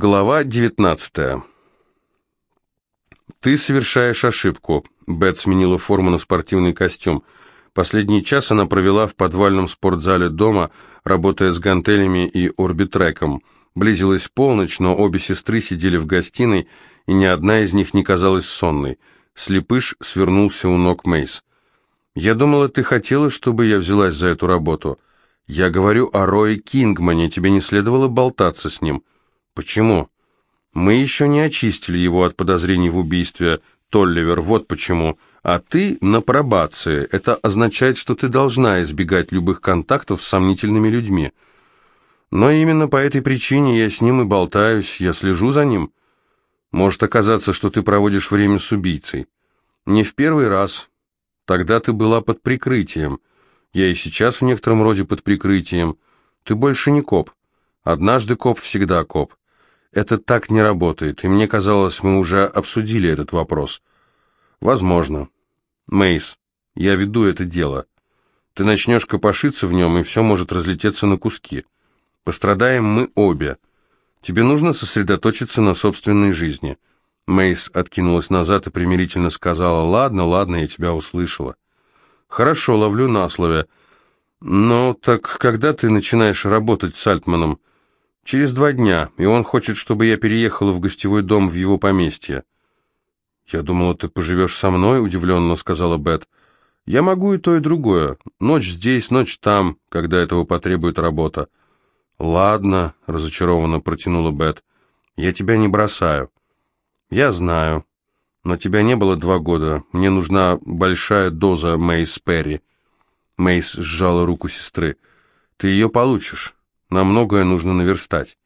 Глава 19 «Ты совершаешь ошибку», — Бет сменила форму на спортивный костюм. Последний час она провела в подвальном спортзале дома, работая с гантелями и орбитреком. Близилась полночь, но обе сестры сидели в гостиной, и ни одна из них не казалась сонной. Слепыш свернулся у ног Мейс. «Я думала, ты хотела, чтобы я взялась за эту работу. Я говорю о Рое Кингмане, тебе не следовало болтаться с ним». «Почему?» «Мы еще не очистили его от подозрений в убийстве, Толливер, вот почему. А ты на пробации. Это означает, что ты должна избегать любых контактов с сомнительными людьми. Но именно по этой причине я с ним и болтаюсь, я слежу за ним. Может оказаться, что ты проводишь время с убийцей. Не в первый раз. Тогда ты была под прикрытием. Я и сейчас в некотором роде под прикрытием. Ты больше не коп. Однажды коп, всегда коп. Это так не работает, и мне казалось, мы уже обсудили этот вопрос. Возможно. Мейс, я веду это дело. Ты начнешь копошиться в нем, и все может разлететься на куски. Пострадаем мы обе. Тебе нужно сосредоточиться на собственной жизни. Мейс откинулась назад и примирительно сказала, «Ладно, ладно, я тебя услышала». «Хорошо, ловлю на слове. Но так когда ты начинаешь работать с Альтманом?» Через два дня, и он хочет, чтобы я переехала в гостевой дом в его поместье. «Я думала, ты поживешь со мной», — удивленно сказала Бет. «Я могу и то, и другое. Ночь здесь, ночь там, когда этого потребует работа». «Ладно», — разочарованно протянула Бет. «Я тебя не бросаю». «Я знаю. Но тебя не было два года. Мне нужна большая доза Мейс Перри». Мейс сжала руку сестры. «Ты ее получишь. На многое нужно наверстать.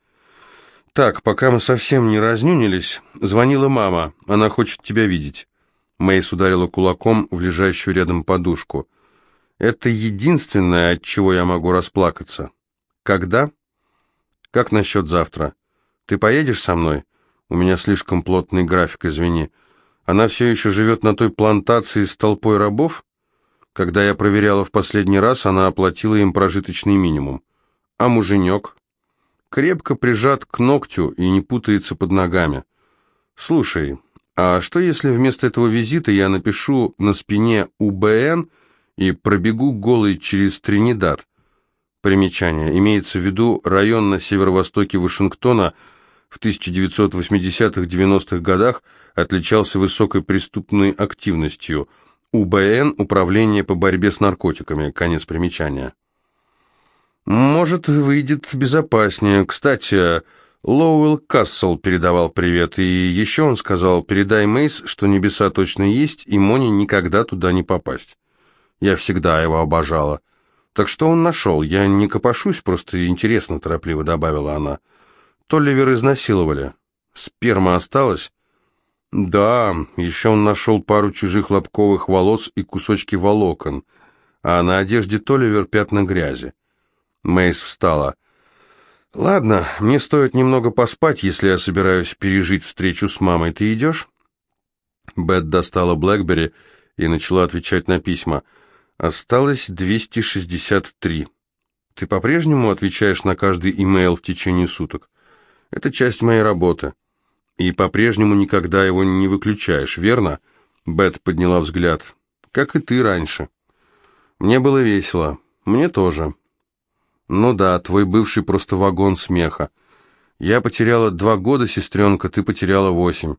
Так, пока мы совсем не разнюнились, звонила мама. Она хочет тебя видеть. Мэйс ударила кулаком в лежащую рядом подушку. Это единственное, от чего я могу расплакаться. Когда? Как насчет завтра? Ты поедешь со мной? У меня слишком плотный график, извини. Она все еще живет на той плантации с толпой рабов? Когда я проверяла в последний раз, она оплатила им прожиточный минимум. А муженек? Крепко прижат к ногтю и не путается под ногами. Слушай, а что если вместо этого визита я напишу на спине УБН и пробегу голый через Тринидад? Примечание. Имеется в виду район на северо-востоке Вашингтона в 1980-90-х годах отличался высокой преступной активностью. УБН – Управление по борьбе с наркотиками. Конец примечания. «Может, выйдет безопаснее. Кстати, Лоуэлл Кассел передавал привет, и еще он сказал, передай Мейс, что небеса точно есть, и Моне никогда туда не попасть. Я всегда его обожала. Так что он нашел? Я не копошусь, просто интересно, торопливо добавила она. Толливер изнасиловали. Сперма осталась?» «Да, еще он нашел пару чужих лобковых волос и кусочки волокон, а на одежде Толливер пятна грязи. Мэйс встала. «Ладно, мне стоит немного поспать, если я собираюсь пережить встречу с мамой. Ты идешь?» Бет достала Блэкбери и начала отвечать на письма. «Осталось 263. Ты по-прежнему отвечаешь на каждый имейл в течение суток? Это часть моей работы. И по-прежнему никогда его не выключаешь, верно?» Бет подняла взгляд. «Как и ты раньше. Мне было весело. Мне тоже». «Ну да, твой бывший просто вагон смеха. Я потеряла два года, сестренка, ты потеряла восемь.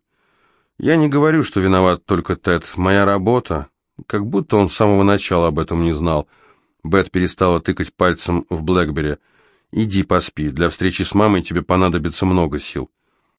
Я не говорю, что виноват только Тед. Моя работа. Как будто он с самого начала об этом не знал». Бет перестала тыкать пальцем в Блэкбери. «Иди поспи. Для встречи с мамой тебе понадобится много сил».